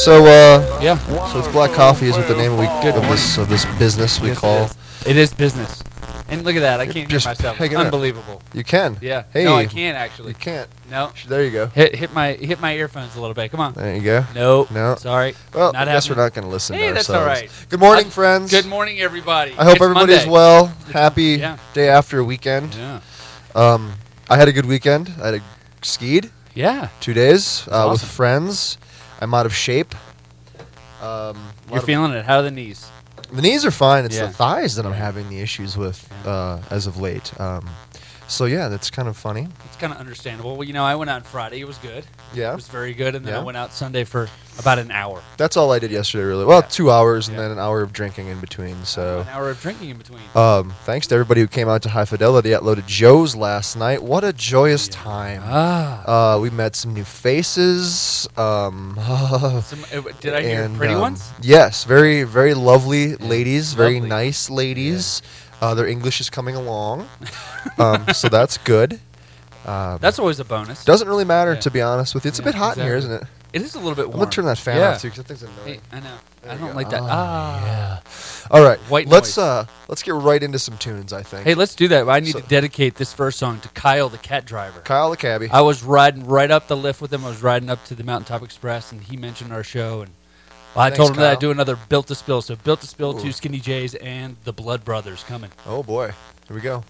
So, uh, Yeah. so it's black coffee is what the name we of this of this business we Yes, call. It is. It is business. And look at that. I can't hear just myself. out. Unbelievable. You can. Yeah. Hey. No, I can't actually. You can't. No. There you go. Hit hit my hit my earphones a little bit. Come on. There you go. No. No. Sorry. Well, Not I guess we're happening. not going to listen Hey, to that's ourselves. all right. Good morning, friends. Good morning, everybody. I hope It's everybody's Monday. well. Happy Yeah. day after weekend. Yeah. Um, I had a good weekend. I had a skied Yeah. two days uh, with awesome. friends. I'm out of shape. Um, You're feeling it. How are the knees? the knees are fine. It's Yeah. the thighs that I'm having the issues with uh, as of late. Um, so yeah, that's kind of funny. It's kind of understandable. Well, you know, I went out on Friday. It was good. Yeah. It was very good. And then Yeah. I went out Sunday for about an hour. That's all I did yesterday, really. Well, Yeah. two hours and Yeah. then an hour of drinking in between. So, An hour of drinking in between. um, thanks to everybody who came out to High Fidelity at Loaded Joe's last night. What a joyous time! ah. Uh, we met some new faces. Um, Some, uh, did I hear and, pretty um, ones? Yes, very, very lovely ladies. Very Lovely. nice ladies. Uh, their English is coming along, um, so that's good. Um, That's always a bonus. doesn't really matter Yeah. to be honest with you. It's a Yeah, bit hot in here, exactly. isn't it? It is a little bit I'm gonna turn that fan Yeah. off too because that thing's annoying. Hey, I know. There I don't go. like that. Ah. yeah. All right, White let's noise. uh let's get right into some tunes. I think. Hey, let's do that. I need So- to dedicate this first song to Kyle, the cat driver. Kyle the cabbie. I was riding right up the lift with him. I was riding up to the Mountaintop Express, and he mentioned our show. And well, I Thanks, told him that Kyle. I'd do another Built to Spill. So Built to Spill, Ooh. two Skinny J's, and the Blood Brothers coming. oh boy, here we go.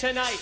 Tonight.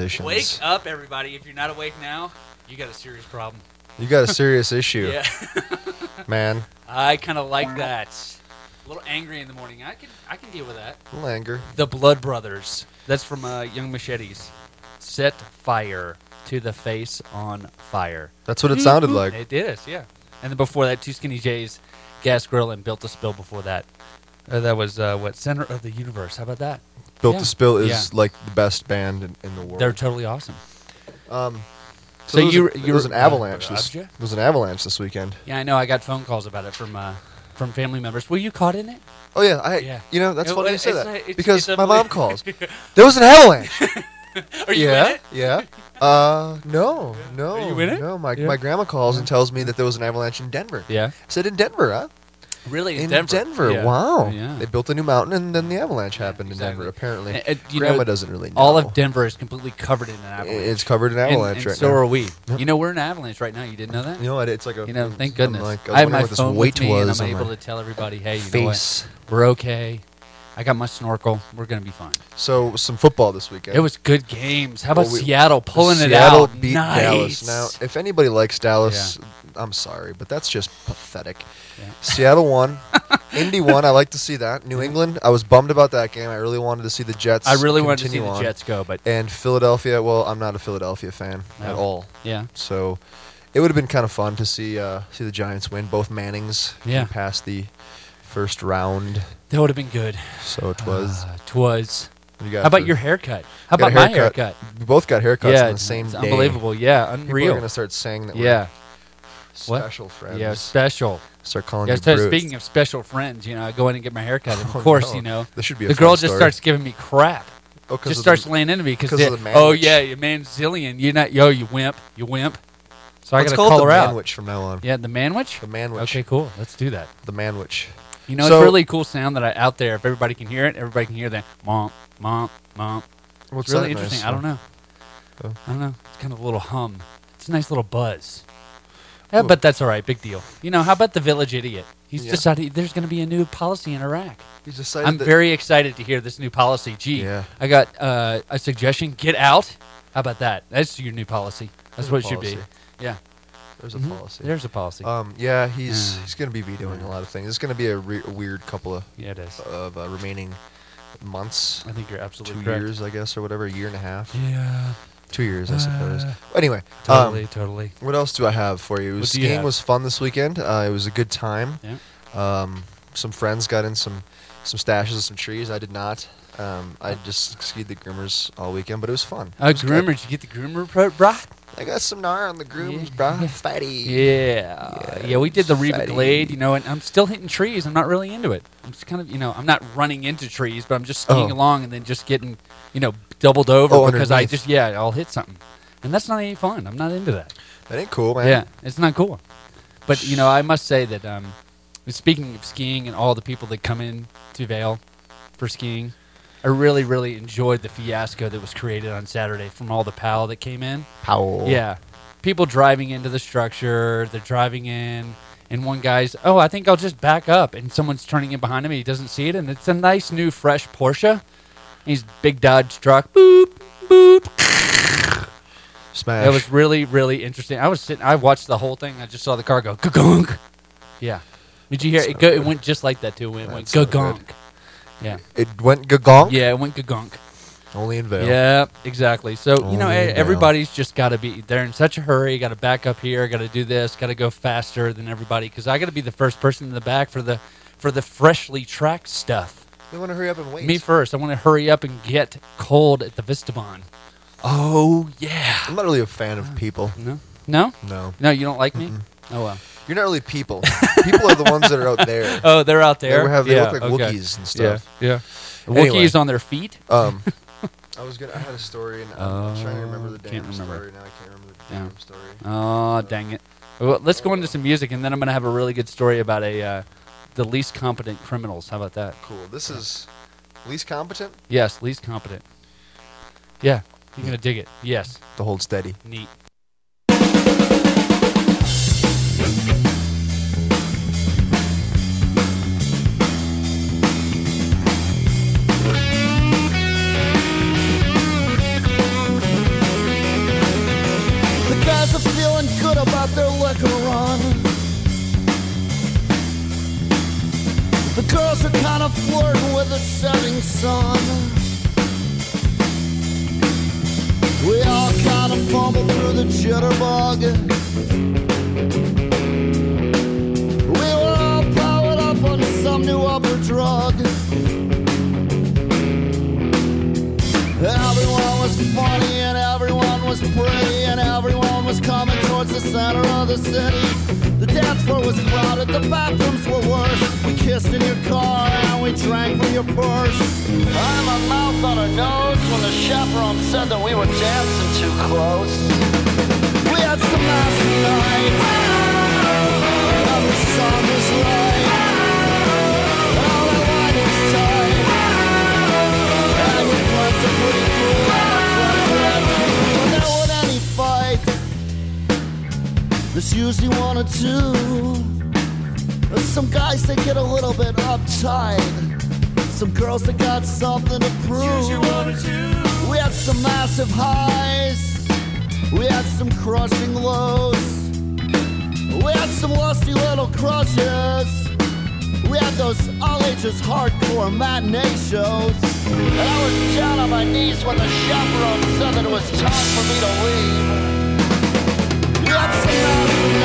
Musicians. Wake up, everybody! If you're not awake now, you got a serious problem. You got a serious issue, Yeah, man. I kind of like that. A little angry in the morning. I can I can deal with that. A little anger. The Blood Brothers. That's from uh, Young Machetes. Set fire to the face on fire. That's what it sounded like. It is, yeah. And then before that, Two Skinny J's, Gas Grill, and Built to Spill before that. Uh, that was uh, what Center of the Universe. How about that? Built Yeah. to Spill is Yeah. like the best band in, in the world. They're totally awesome. um, So was you- you was were- an avalanche. uh, This, was an avalanche this weekend. Yeah, I know. I got phone calls about it from uh, from family members. Were you caught in it? Oh yeah, I. Yeah. You know that's It- funny you say that it's- because it's my mom calls. There was an avalanche. Are you yeah, in it? yeah. Uh, no, no. Are you in it? No, my Yeah. my grandma calls and tells me that there was an avalanche in Denver. Yeah. I said in Denver, huh? Really? In Denver. Denver. Yeah. Wow. Yeah. They built a new mountain and then the avalanche happened exactly. in Denver. Apparently, And- and, you grandma know, doesn't really know. All of Denver is completely covered in an avalanche. It's covered in avalanche and right so now. are we. Yep. You know, we're in an avalanche right now. You didn't know that? You know what? It's like a. You know, thank goodness. Like, I, I have wonder my what this phone weight with me, and I'm able my to tell everybody, hey, you know what? face. We're okay. I got my snorkel. We're gonna be fine. So some football this weekend. It was good games. How about Well, we- Seattle pulling Seattle it out? Seattle beat nice. Dallas. Now, if anybody likes Dallas, I'm sorry, but that's just pathetic. Yeah. Seattle won. Indy won. I like to see that. New England. I was bummed about that game. I really wanted to see the Jets. I really wanted to see continue the. Jets go, but And Philadelphia. Well, I'm not a Philadelphia fan at all. yeah, So it would have been kind of fun to see uh, see the Giants win. Both Mannings Yeah. past the first round. that would have been good. So it was. Uh, Twas. Got How about your haircut? How about my haircut? We both got haircuts yeah, on the same it's day. unbelievable. Yeah, People unreal. are gonna start saying that. yeah, we're What? special friends. yeah, special. Start calling Yeah, you so speaking of special friends, you know, I go in and get my haircut, and of Oh, course, no. you know, This should be a the girl just story. starts giving me crap. Oh, Just of the- starts laying into me because 'cause of the man oh yeah, you man zillion, you're not yo, you wimp, you wimp. So I Let's gotta call call her out. manwich from now on. Yeah, the manwich. The manwich. Okay, cool. Let's do that. The manwich. You know, So- it's a really cool sound that I out there. If everybody can hear it, everybody can hear that mom, mom, mom. What's It's really interesting. nice I don't know. Oh. I don't know. It's kind of a little hum. It's a nice little buzz. Yeah, but that's all right. Big deal. You know, how about the village idiot? He's Yeah. decided there's going to be a new policy in Iraq. He's decided I'm very excited to hear this new policy. Gee, Yeah. I got uh, a suggestion. Get out. How about that? That's your new policy. That's There's what it should be. Yeah. There's a Mhm. policy. There's a policy. Um, yeah, he's he's gonna be vetoing a lot of things. It's gonna be a, re- a weird couple of yeah, it is. of uh, remaining months, I think you're absolutely two correct. years, I guess, or whatever, a year and a half, Yeah. two years, I suppose. Uh, anyway, Totally. um, totally. what else do I have for you? It was, What do you have? was fun this weekend. Uh, it was a good time. Yeah. Um, some friends got in some some stashes of some trees. I did not. Um, I just skied the groomers all weekend, but it was fun. Uh, was good. groomer, did you get the groomer pro, brah? I got some gnar on the groomers, Yeah. brah. Fatty. Yeah. Yeah, yeah, we did the Reba fatty. Glade, you know, and I'm still hitting trees. I'm not really into it. I'm just kind of, you know, I'm not running into trees, but I'm just skiing Oh. along and then just getting, you know, doubled over Oh, because I just, yeah, I'll hit something. And that's not any fun. I'm not into that. That ain't cool, man. Yeah, it's not cool. But, you know, I must say that, um, speaking of skiing and all the people that come in to Vail for skiing, I really, really enjoyed the fiasco that was created on Saturday from all the PAL that came in. Powell. Yeah. People driving into the structure, they're driving in, and one guy's, oh, I think I'll just back up. And someone's turning in behind him, and he doesn't see it. And it's a nice, new, fresh Porsche. He's big Dodge truck. Boop, boop. Smash. It was really, really interesting. I was sitting, I watched the whole thing. I just saw the car go, gunk. Yeah. Did you hear That's it? Go, it went just like that, too. It went That's not gunk. Good. Yeah. it went gagonk. Yeah, it went gunk. Only in Vail. Yeah, exactly. So you know, Only everybody's just got to be. They're in such a hurry. Got to back up here. Got to do this. Got to go faster than everybody because I got to be the first person in the back for the for the freshly tracked stuff. They want to hurry up and wait. Me first. I want to hurry up and get cold at the Vista Bahn. Oh yeah. I'm not really a fan of people. No. No. No. No. You don't like me. Oh well. You're not really people. people are the ones that are out there. Oh, they're out there. They there. have- they yeah, look like okay. Wookiees and stuff. Yeah. Yeah. Anyway. Wookiees on their feet. Um, I was gonna. I had a story, and I'm, I'm trying to remember the Oh, damn can't remember. story now. I can't remember the Yeah. damn story. Oh, dang it. Well, let's go into some music, and then I'm going to have a really good story about a uh, the least competent criminals. How about that? Cool. This is least competent Yes, least competent. Yeah, you're going to dig it. Yes, to hold steady. neat. We all kind of fumble through the jitterbug. Drug. Everyone was funny and everyone was pretty and everyone was coming towards the center of the city. The dance floor was crowded, the bathrooms were worse. We kissed in your car and we drank from your purse. I had my mouth on her nose when the chaperone said that we were dancing too close. We had some last night. Every song was right. There's usually one or two. There's some guys that get a little bit uptight. Some girls that got something to prove. We had some massive highs. We had some crushing lows. We had some lusty little crushes. We had those all ages hardcore matinee shows. And I was down on my knees when the chaperone said that it was time for me to leave. We had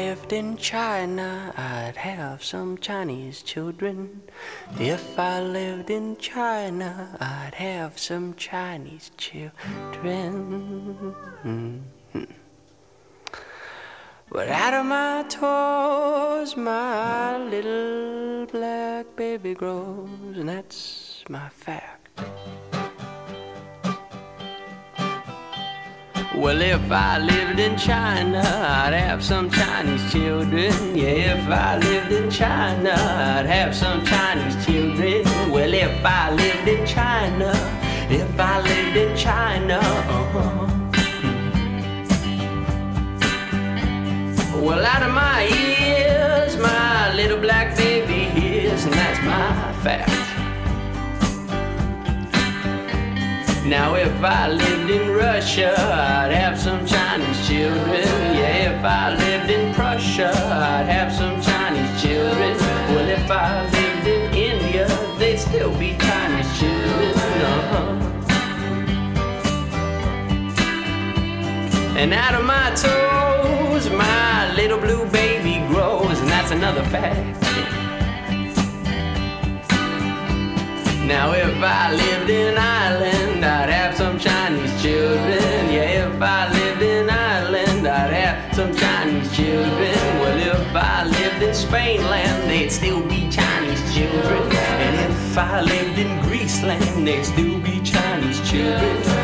lived in China, I'd have some Chinese children. If I lived in China, I'd have some Chinese children. But out of my toes, my little black baby grows, and that's my fact. Well, if I lived in China, I'd have some Chinese children. Yeah, if I lived in China, I'd have some Chinese children. Well, if I lived in China, if I lived in China, uh-huh. Well, out of my ears, my little black baby hears, and that's my fact. Now, if I lived in Russia, I'd have some Chinese children. Yeah, if I lived in Prussia, I'd have some Chinese children. Well, if I lived in India, they'd still be Chinese children. Uh-huh. And out of my toes, my little blue baby grows, and that's another fact. Now, if I lived in Ireland, I'd have some Chinese children. Yeah, if I lived in Ireland, I'd have some Chinese children. Well, if I lived in Spain land, they'd still be Chinese children. And if I lived in Greece land, they'd still be Chinese children.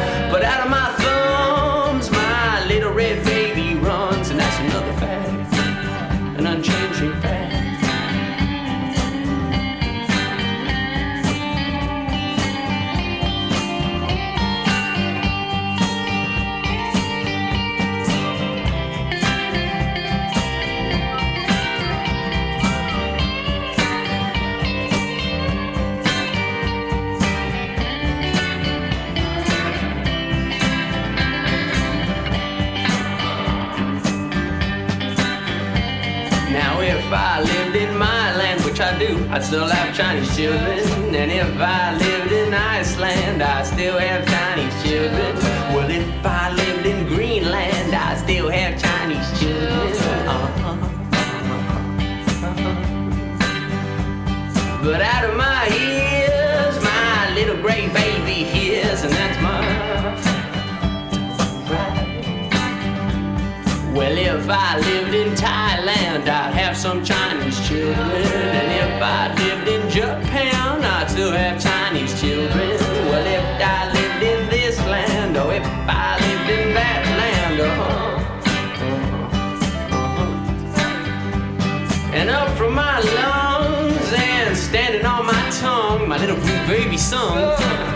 Still have Chinese children. And if I lived in Iceland, I'd still have Chinese children. Well, if I lived in Greenland, I'd still have Chinese children. Uh-huh. But out of my ears, my little gray baby hears, and that's my if I lived in Thailand, I'd have some Chinese children. And if I lived in Japan, I'd still have Chinese children. Well, if I lived in this land, or if I lived in that land, uh-huh. And up from my lungs and standing on my tongue, my little blue baby sung.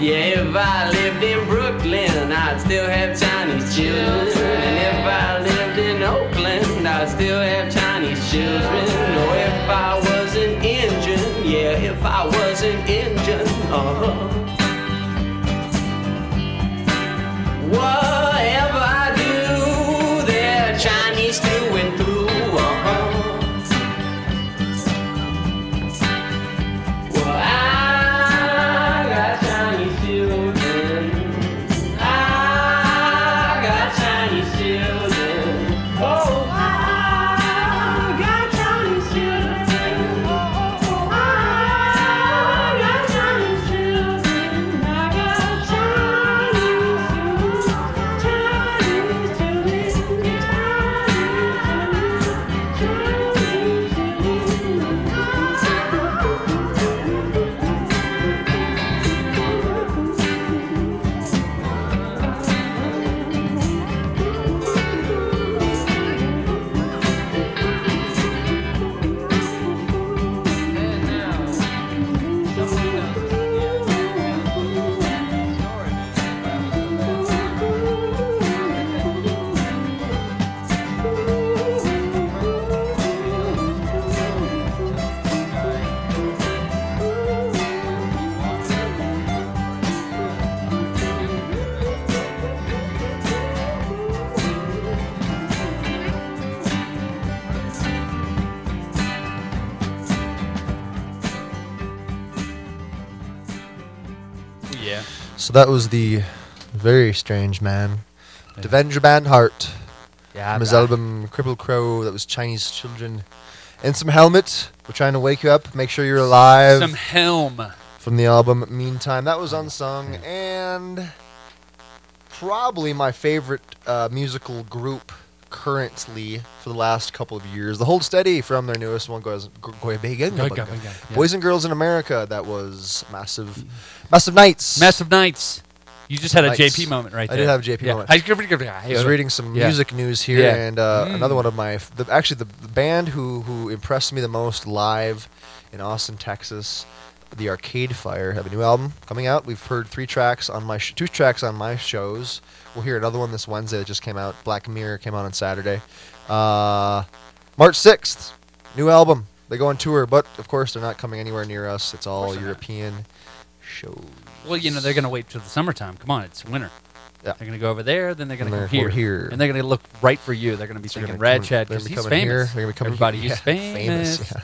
Yeah, if I lived in Brooklyn, I'd still have Chinese children. And if I lived in Oakland, I'd still have Chinese children. Or if I was an Indian, yeah, if I was an Indian, uh-huh. Whatever So that was the very strange man, Yeah. Devendra Banhart, Yeah. from his I- album Cripple Crow. That was Chinese children, and some helmet. We're trying to wake you up. Make sure you're alive. Some helm. from the album Meantime. That was unsung and probably my favorite uh, musical group currently for the last couple of years. The Hold Steady from their newest one, goes Go- Go- Go- Go- go- go- Boys and Girls in America. That was massive, massive nights. Massive Nights. You just had a. JP moment right there. I there. did have a JP yeah. moment. I I was reading some Yeah. music news here, Yeah. and uh, Mm. another one of my the, actually the, the band who who impressed me the most live in Austin, Texas, the Arcade Fire have a new album coming out. We've heard three tracks on my sh- two tracks on my shows. We'll hear another one this Wednesday that just came out. Black Mirror came out on Saturday. Uh, March sixth, new album. They go on tour, but of course they're not coming anywhere near us. It's all European shows. Well, you know they're gonna wait till the summertime. Come on, it's winter. Yeah. They're gonna go over there, then they're gonna come here, here. and they're gonna look right for you. They're gonna be They're thinking Rad Chad because be he's coming here, famous. they're gonna be coming Everybody, here. Yeah, famous. famous, yeah.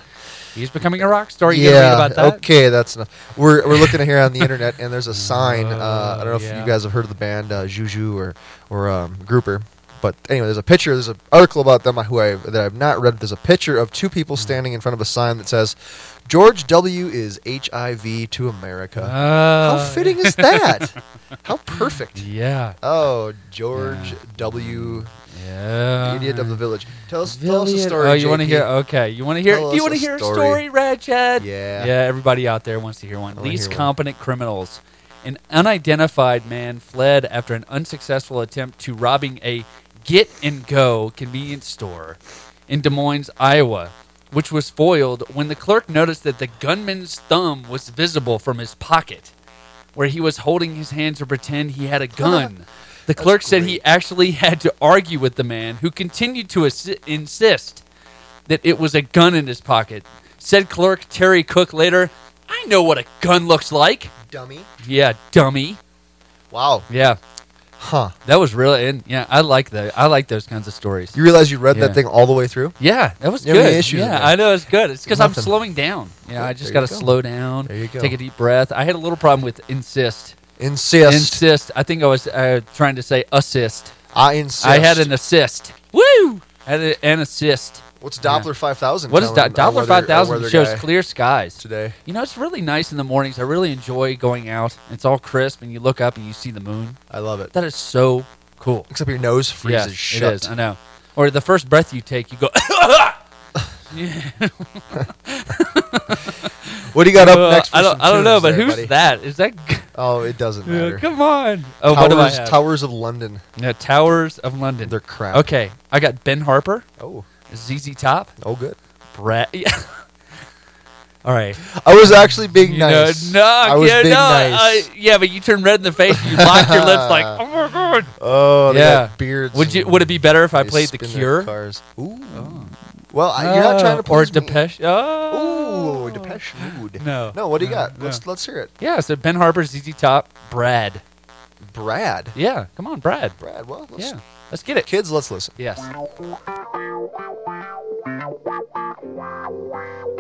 He's becoming a rock star. You yeah, about that? Okay, that's enough. We're, we're looking here on the internet, and there's a sign. Uh, I don't know if you guys have heard of the band uh, Juju or or um, Grouper, but anyway, there's a picture. There's an article about them who I that I've not read. There's a picture of two people standing in front of a sign that says, "George W is HIV to America." How Uh, fitting is that? How perfect. Yeah. Oh, George Yeah. W, Yeah. idiot of the village. Tell us, tell us a story. Oh, you want to hear? Okay, you want to hear? Tell you want to a hear a story. Chad? Yeah. Yeah. Everybody out there wants to hear one. These hear one. competent criminals. An unidentified man fled after an unsuccessful attempt to robbing a Get and Go convenience store in Des Moines, Iowa, which was foiled when the clerk noticed that the gunman's thumb was visible from his pocket, where he was holding his hand to pretend he had a gun. The clerk said he actually had to argue with the man, who continued to assi- insist that it was a gun in his pocket. Said clerk Terry Cook later, I know what a gun looks like. dummy. Yeah, dummy. Wow. Yeah, Huh. that was really, and yeah, I like that. I like those kinds of stories. You realize you read Yeah. that thing all the way through? Yeah, that was You good. issues yeah. I know it's good. It's because I'm slowing down. Yeah, I just got to go. slow down. There you go. Take a deep breath. I had a little problem with insist. Insist. Insist. I think I was uh, trying to say assist. I insist. I had an assist. Woo! I had an assist. What's Doppler 5000? What is our Doppler 5000 shows clear skies. today. You know, it's really nice in the mornings. I really enjoy going out. It's all crisp, and you look up and you see the moon. I love it. That is so cool. Except your nose freezes Yes, shut. it is. I know. Or the first breath you take, you go. What do you got up Uh, next? For I don't. I don't know, but there, who's buddy? that? Is that? g- Oh, it doesn't matter. Yeah, come on. Oh, Towers, what do I have? Towers of London. Yeah, Towers of London. They're crap. Okay, I got Ben Harper, Oh, ZZ Top, oh, good. Brad. Yeah. All right. I was actually being You nice. know, no, I was yeah, being no, nice. uh, yeah, but you turned red in the face. and You locked your lips like, oh my god. oh, Yeah. beards. Would you? Would it be better if I played The Cure? Cars. Ooh. Well, I, you're not trying to Oh, or please me. Depeche. Oh, Ooh, Depeche Mode. No. No, what do you No, got? no. Let's let's hear it. Yeah, so Ben Harper, ZZ Top, Brad. Brad. Yeah, come on, Brad. Brad. Well, let's, Yeah, let's get it. kids, let's listen. Yes. wow wow wow wow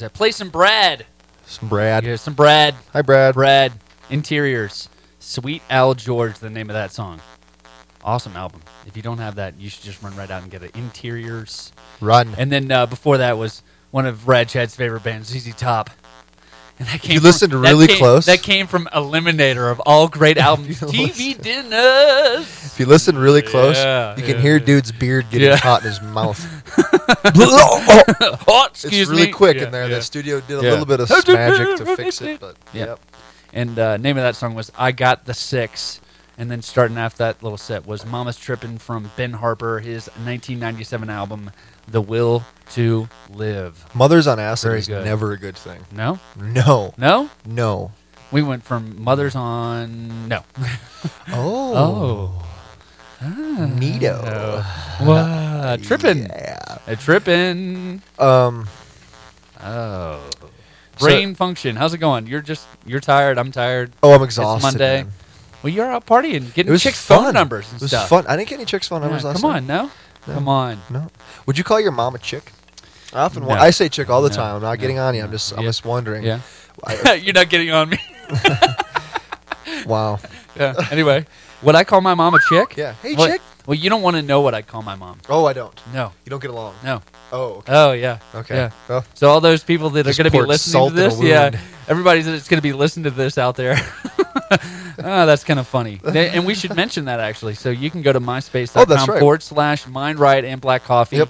Oh, play some Brad. Some Brad. Yeah, some Brad. Hi, Brad. Brad. Interiors. Sweet Al George, the name of that song. Awesome album. If you don't have that, you should just run right out and get it. Interiors. Run. And then uh, before that was one of Brad Chad's favorite bands, ZZ Top. And that came you from- listened that really came- close- That came from Eliminator of all great albums. TV dinners. If you listen really close, Yeah, you can yeah, hear yeah. dude's beard getting Yeah. caught in his mouth. oh, it's really me. quick Yeah, in there. yeah. The studio did a Yeah. little bit of magic to fix it, but Yeah. yep. And uh, name of that song was "I Got the Six. And then starting off that little set was "Mama's Trippin'" from Ben Harper, his 1997 album, "The Will to Live." Mothers on acid Very is good. never a good thing. No, No, no. no. We went from Mothers on no. Oh, Oh, neato. wow, tripping, Yeah. a tripping. Um, Oh, brain function. How's it going? You're just you're tired. I'm tired. oh, I'm exhausted. It's Monday. man. Well, you're out partying, It getting was chicks' fun. phone numbers and It was stuff. fun. I didn't get any chicks' phone Yeah, numbers last come night. on, no, No. come on. No. Would you call your mom a chick? I often. wa- No. I say chick all the No. time. I'm not No. getting on you. I'm No. just. I'm Yeah. just wondering. Yeah, you're not getting on me. wow. yeah. Anyway, would I call my mom a chick? Yeah. Hey, Well- chick. Well, you don't want to know what I call my mom. Oh, I don't. No, You don't get along. no. Oh. Okay. Oh yeah. Okay. Yeah. Oh. So all those people that Just are going to be listening to this, yeah, everybody's everybody that's going to be listening to this out there. oh, that's kind of funny. They- and we should mention that actually. So you can go to myspace.com Oh, right. forward slash mind right and black coffee, Yep.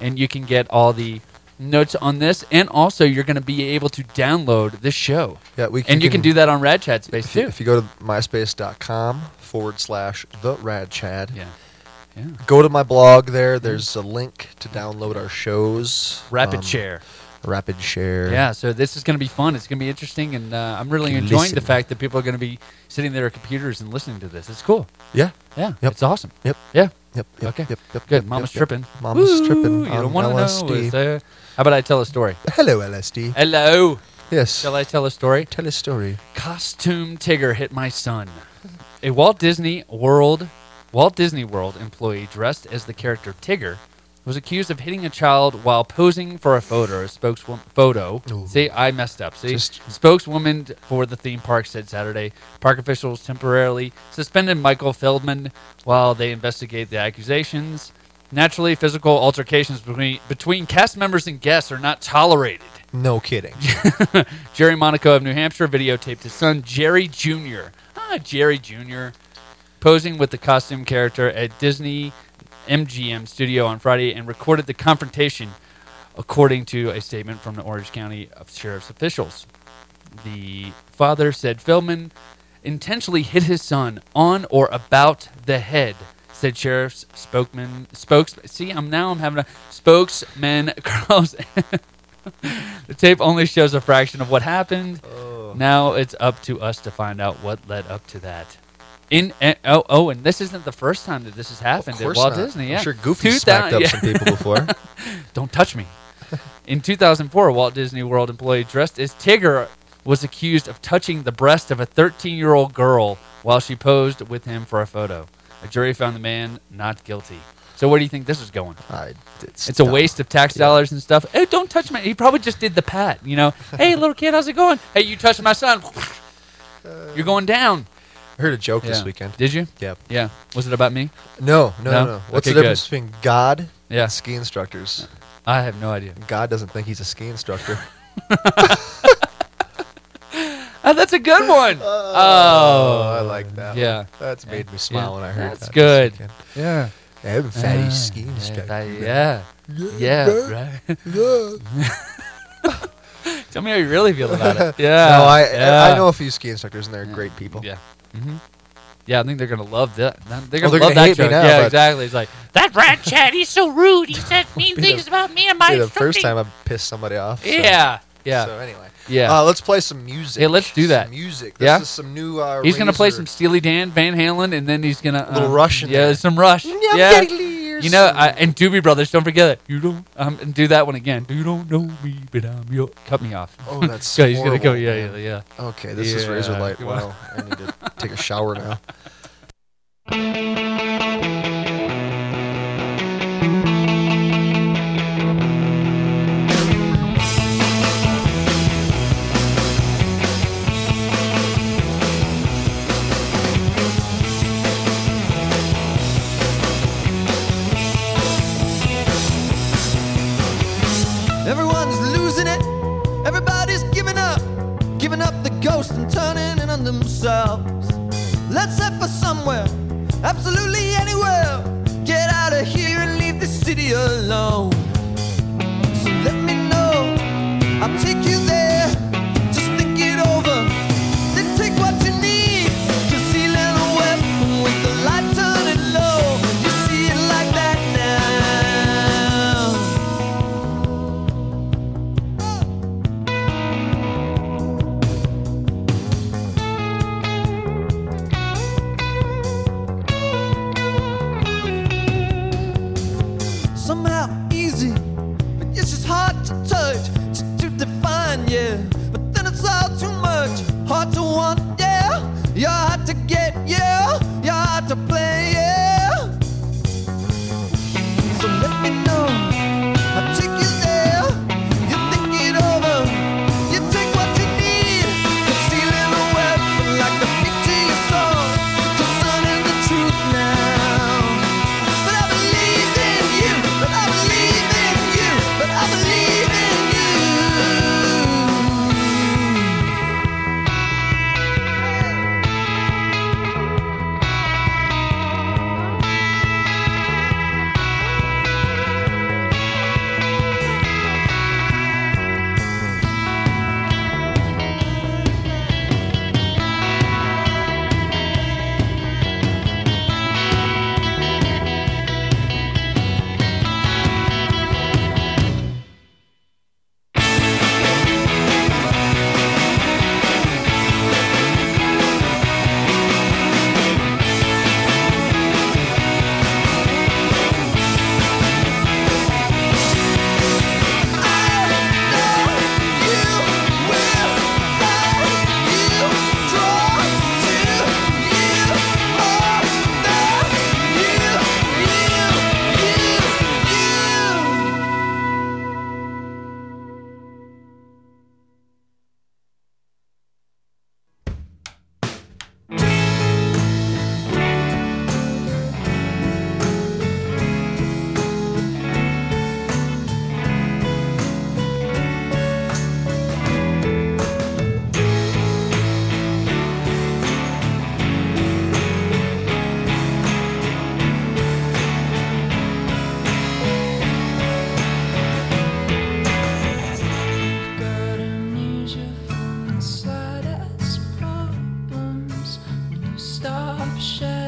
and you can get all the notes on this, and also you're going to be able to download this show, Yeah. We. can, and you can do that on Rad Chat Space If you, too. if you go to myspace.com forward slash the rad chad, Yeah. Yeah. Go to my blog there. There's a link to download our shows. Rapid Um, share. Rapid share. Yeah, so this is going to be fun. It's going to be interesting, and uh, I'm really enjoying the fact that people are going to be sitting there at computers and listening to this. It's cool. Yeah. Yeah, Yep. it's awesome. Yep. Yeah. Yep. yep Okay. Yep. Yep. Good. yep, Mama's tripping. Mama's Woo, tripping. You on don't want to know. There- How about I tell a story? Hello, LSD. Hello. Yes. Shall I tell a story? Tell a story. Costume Tigger hit my son. A Walt Disney World Walt Disney World employee dressed as the character Tigger was accused of hitting a child while posing for a photo. A spokeswoman photo. Ooh. See, I messed up. See, Just- spokeswoman for the theme park said Saturday park officials temporarily suspended Michael Feldman while they investigate the accusations. Naturally, physical altercations between between cast members and guests are not tolerated. No kidding. Jerry Monaco of New Hampshire videotaped his son Jerry Jr. Ah, Jerry Jr. posing with the costume character at Disney MGM studio on Friday and recorded the confrontation, according to a statement from the Orange County Sheriff's officials. The father said Feldman intentionally hit his son on or about the head. Said sheriff's spokesman. Spokes. See, I'm now I'm having a spokesman Carlos. the tape only shows a fraction of what happened. Oh. Now it's up to us to find out what led up to that. In and, oh oh, and this isn't the first time that this has happened at course Walt not. Disney. I'm Yeah, sure Goofy 2000 smacked up yeah. some people before. Don't touch me. In 2004, a Walt Disney World employee dressed as Tigger was accused of touching the breast of a 13-year-old girl while she posed with him for a photo. A jury found the man not guilty. So where do you think this is going? I, it's It's a dumb. waste of tax dollars and stuff. Hey, don't touch my. He probably just did the pat. You know. hey, little kid, how's it going? Hey, you touched my son. Uh, You're going down. I heard a joke this weekend. Did you? Yep. Yeah. Was it about me? No, no, No? no. What's Okay, the difference good. between God Yeah. and ski instructors? I have no idea. God doesn't think he's a ski instructor. Oh, that's a good one. Oh, I like that. Yeah. one. That's made me smile Yeah. when I heard That's that. good. This. Yeah. I'm fatty Ah, ski yeah, instructor. that- Yeah. Yeah. Right. Tell me how you really feel about it. Yeah. no, I yeah. I know a few ski instructors and they're great people. Yeah. Hmm Yeah, I think they're gonna love that. They're Oh, gonna they're love gonna that joke. now, yeah, exactly. It's like That Brad Chad, he's so rude. He said mean Be the- things about me and my the first time I've pissed somebody off. so- yeah, yeah, So anyway, yeah. uh, let's play some music. Hey, let's do that. Some music. This Yeah? is some new. Uh, he's gonna play some Steely Dan, Van Halen, and then he's gonna Little um, Rush in Yeah, there. some Rush. Yeah, Yeah. Deadly You know, I, and Doobie Brothers. Don't forget it. You don't. Um, and do that one again. You don't know me, but I'm your. Cut me off. Oh, that's Go, he's gonna go. Yeah, man. yeah, yeah. Okay, this is Razorlight. Wow, I need to take a shower now. Everybody's giving up. Giving up the ghost and turning in on themselves. Let's head for somewhere. Absolutely anywhere. Get out of here and leave the city alone. So let me know. I'll somehow shaking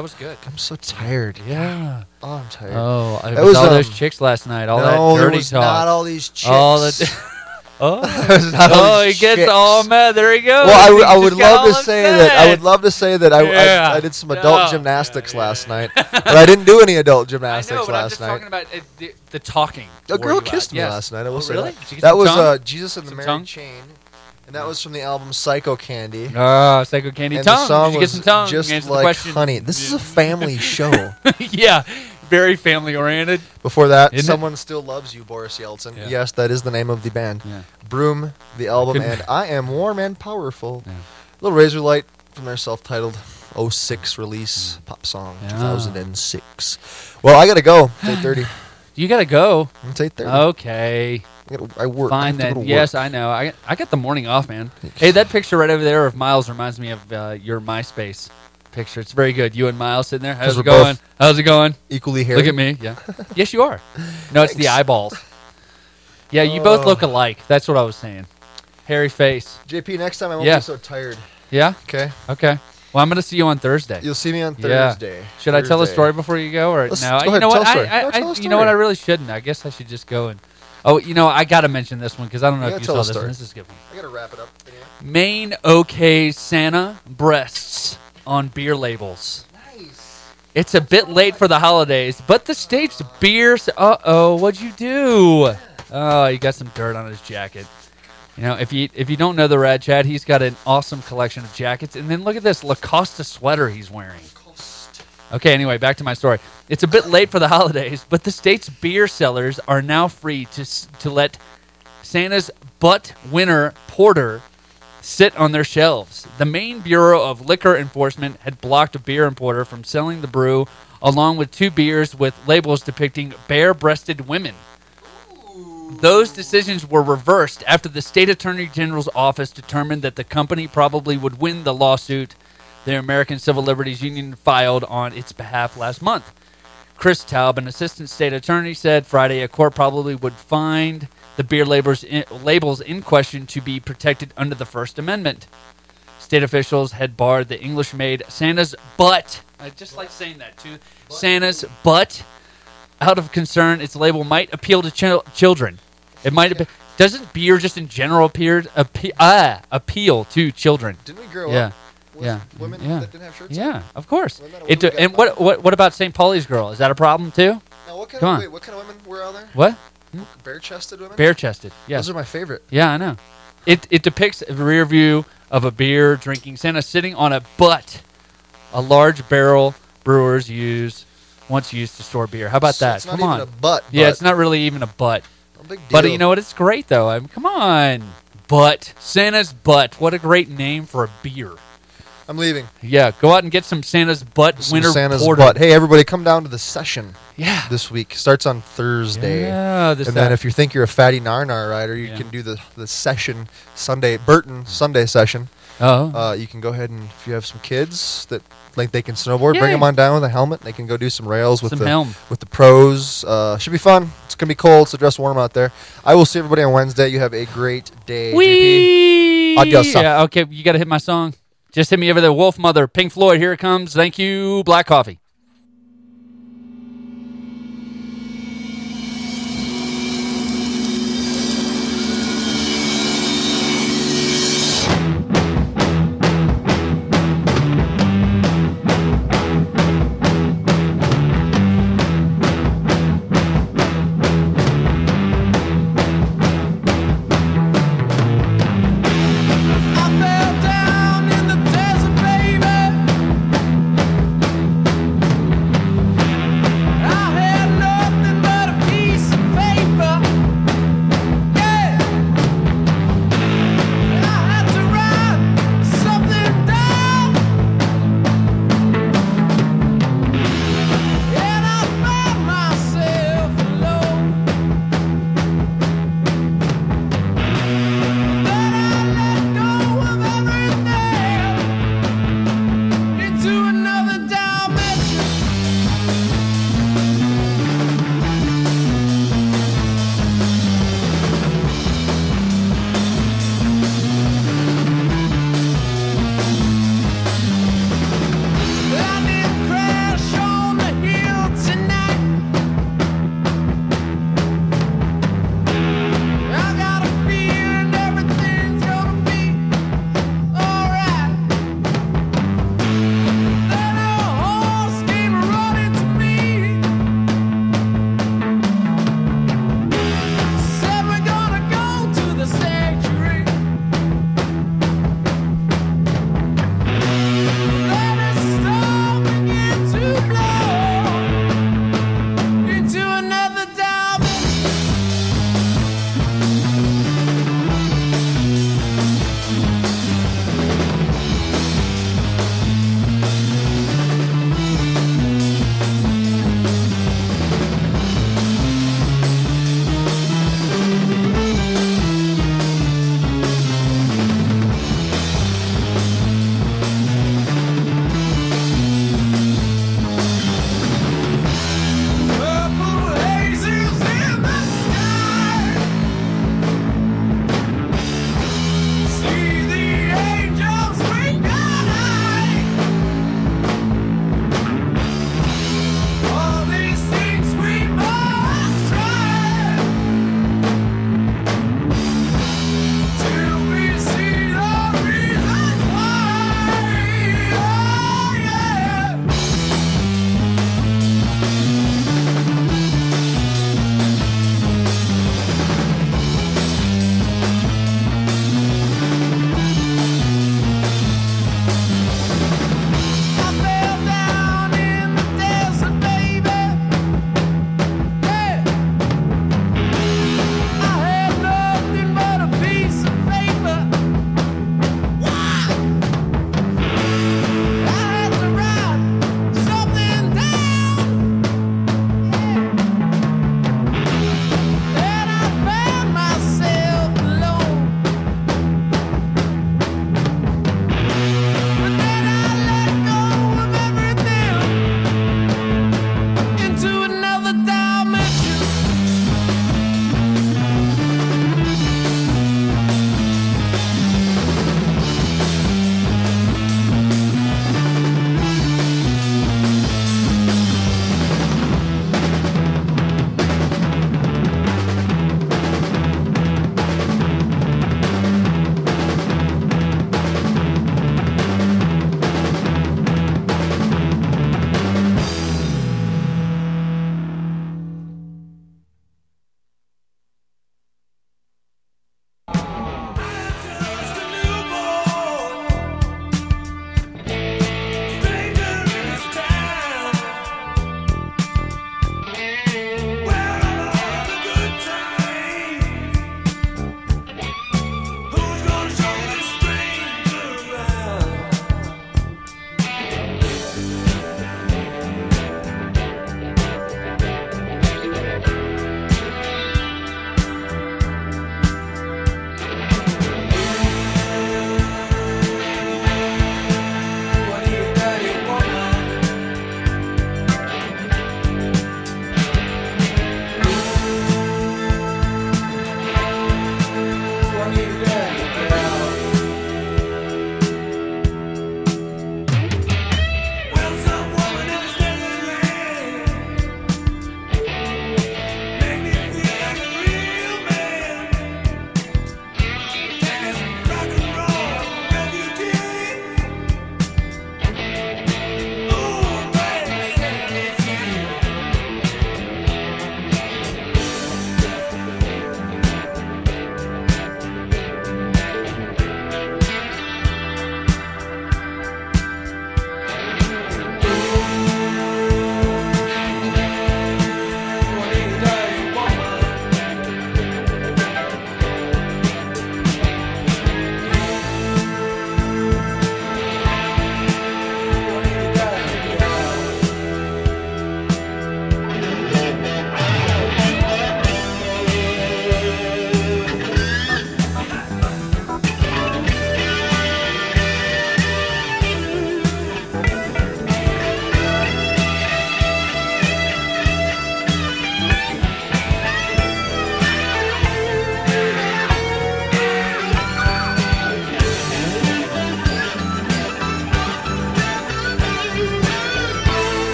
that? Was good. I'm so tired. Yeah. Oh, I'm tired. Oh, it That was, all those um, chicks last night. All no, that dirty was talk. not all these chicks. All the. oh, There's not all oh, he gets chicks. all mad. There he goes. Well, I, w- I would love to say that I would love to say that I, Yeah. I, I did some adult No. gymnastics last night, but I didn't do any adult gymnastics I know, but I'm just night. talking about uh, the, the talking. A girl kissed me Yes. last night. I will Oh, say really? that. Did you get That was uh, Jesus and the Some Mary tongue? Chain, and that was from the album Psychocandy. Oh, Psychocandy and tongue. The song Did you get some tongue? Just Answer like honey. This is a family show. yeah, very family oriented. Before that, Isn't it? someone still loves you, Boris Yeltsin. Yeah. Yes, that is the name of the band. Yeah. Broom, the album, and I am warm and powerful. Yeah. Little Razorlight from their self-titled 06 release mm. pop song, Yeah. 2006. Well, I gotta go. It's 8:30. You gotta go. It's 8:30. Okay. I, gotta, I work. I Fine go then. to Yes. I know. I I got the morning off, man. Hey, that picture right over there of Miles reminds me of uh, your MySpace picture. It's very good. You and Miles sitting there. How's it going? How's it going? Equally hairy. Look at me. Yeah. yes, you are. No, it's the eyeballs. Yeah, you both Oh. look alike. That's what I was saying. Hairy face. JP, next time I won't Yeah. be so tired. Yeah. Okay. Okay. Well, I'm gonna see you on Thursday. You'll see me on Yeah. Thursday. Should I tell a Thursday. story before you go, or Let's- no? go you ahead, know tell what? a I, story. I, No, I- tell a you know what? I really shouldn't. I guess I should just go and. Oh, you know, I gotta mention this one because I don't know You if you gotta saw a this. story. One. This is a good one. I gotta wrap it up. Anyway. Maine OK Santa breasts on beer labels. Nice. It's a bit late for the holidays, but the state's beers. Uh oh, what'd you do? Oh, you got some dirt on his jacket. You know, if you if you don't know the Rad Chad, he's got an awesome collection of jackets. And then look at this Lacoste sweater he's wearing. Okay, anyway, back to my story. It's a bit late for the holidays, but the state's beer sellers are now free to to let Santa's butt winter porter sit on their shelves. The Maine Bureau of Liquor Enforcement had blocked a beer importer from selling the brew along with two beers with labels depicting bare-breasted women. Those decisions were reversed after the state attorney general's office determined that the company probably would win the lawsuit the American Civil Liberties Union filed on its behalf last month. Chris Taub, an assistant state attorney, said Friday a court probably would find the beer labels in, labels in question to be protected under the First Amendment. State officials had barred the English made Santa's butt. I just like saying that too. Santa's butt. Out of concern, its label might appeal to chil- children. It might appe- doesn't beer just in general appear appe- ah, appeal to children. Didn't we grow yeah. up with yeah. women yeah. that didn't have shirts? Yeah, of course. Wasn't that a It, got and what, what what about St. Pauli's girl? Is that a problem too? Now, what kind Come of on. wait, what kind of women were out there? What? Bare-chested women. Bare chested. Yeah. Those are my favorite. Yeah, I know. It it depicts a rear view of a beer drinking Santa sitting on a butt, a large barrel brewers use once used to store beer. How about So that? it's not come even on. a butt, Yeah, it's not really even a butt. No big But you know what? It's great though. I mean, come on, butt Santa's butt. What a great name for a beer. I'm leaving. Yeah, go out and get some Santa's butt Some winter Santa's porter. butt. Hey, everybody, come down to the session. Yeah. This week starts on Thursday. Yeah, this and then Sat- if you think you're a fatty narnar rider, you Yeah. can do the the session Sunday Burton Sunday session. Oh. Uh, you can go ahead and if you have some kids that like they can snowboard, bring them on down with a helmet. They can go do some rails with Some the helm. with the pros. Uh, should be fun. It's gonna be cold, so dress warm out there. I will see everybody on Wednesday. You have a great day. Adios. Yeah, okay, you got to hit my song. Just hit me over there. Wolfmother, Pink Floyd, here it comes. Thank you, Black Coffee.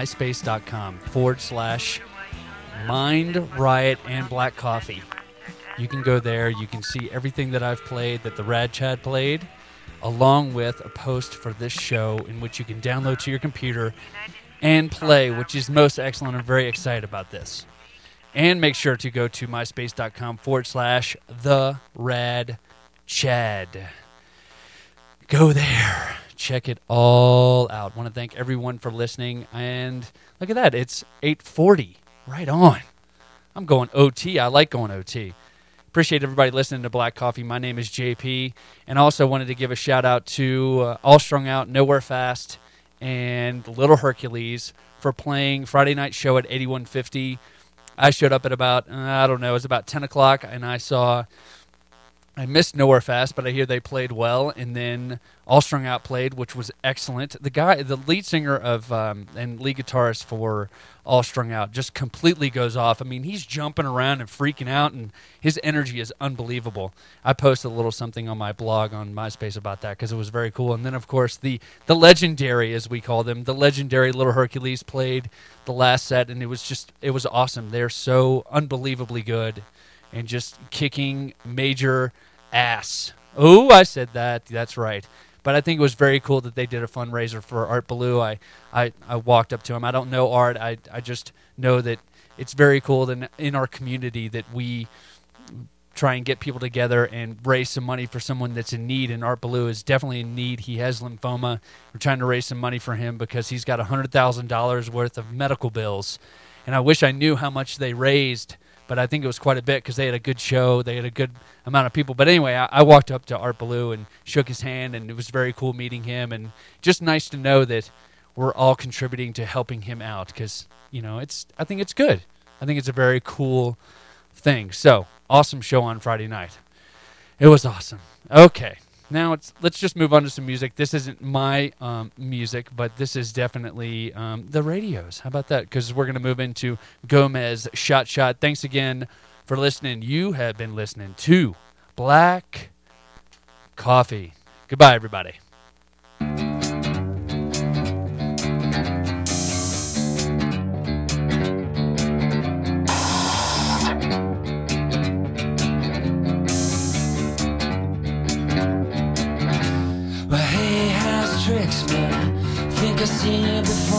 myspace.com forward slash mind riot and black coffee. You can go there, you can see everything that I've played that the Rad Chad played, along with a post for this show in which you can download to your computer and play, which is most excellent. I'm very excited about this. And make sure to go to myspace.com forward slash the rad chad. Go there. Check it all out. Want to thank everyone for listening. And look at that. It's 840. Right on. I'm going OT. I like going OT. Appreciate everybody listening to Black Coffee. My name is JP. And also wanted to give a shout out to uh, All Strung Out, Nowhere Fast, and Little Hercules for playing Friday night show at 8150. I showed up at about, uh, I don't know, it was about 10 o'clock, and I saw I missed Nowhere Fast, but I hear they played well, and then All Strung Out played, which was excellent. The guy, the lead singer of um, and lead guitarist for All Strung Out, just completely goes off. I mean, he's jumping around and freaking out, and his energy is unbelievable. I posted a little something on my blog on MySpace about that because it was very cool. And then, of course, the the legendary, as we call them, the legendary Little Hercules played the last set, and it was just it was awesome. They're so unbelievably good and just kicking major ass. Oh, I said that. That's right. But I think it was very cool that they did a fundraiser for Art Ballou. I, I, I walked up to him. I don't know Art. I, I just know that it's very cool that in our community that we try and get people together and raise some money for someone that's in need. And Art Ballou is definitely in need. He has lymphoma. We're trying to raise some money for him because he's got $100,000 worth of medical bills. And I wish I knew how much they raised but I think it was quite a bit because they had a good show. They had a good amount of people. But anyway, I, I walked up to Art Ballou and shook his hand, and it was very cool meeting him, and just nice to know that we're all contributing to helping him out because you know it's. I think it's good. I think it's a very cool thing. So awesome show on Friday night. It was awesome. Okay. Now it's let's just move on to some music. This isn't my um, music, but this is definitely um, the radios. How about that? Because we're gonna move into Gomez Shot Shot. Thanks again for listening. You have been listening to Black Coffee. Goodbye, everybody. Seen you before,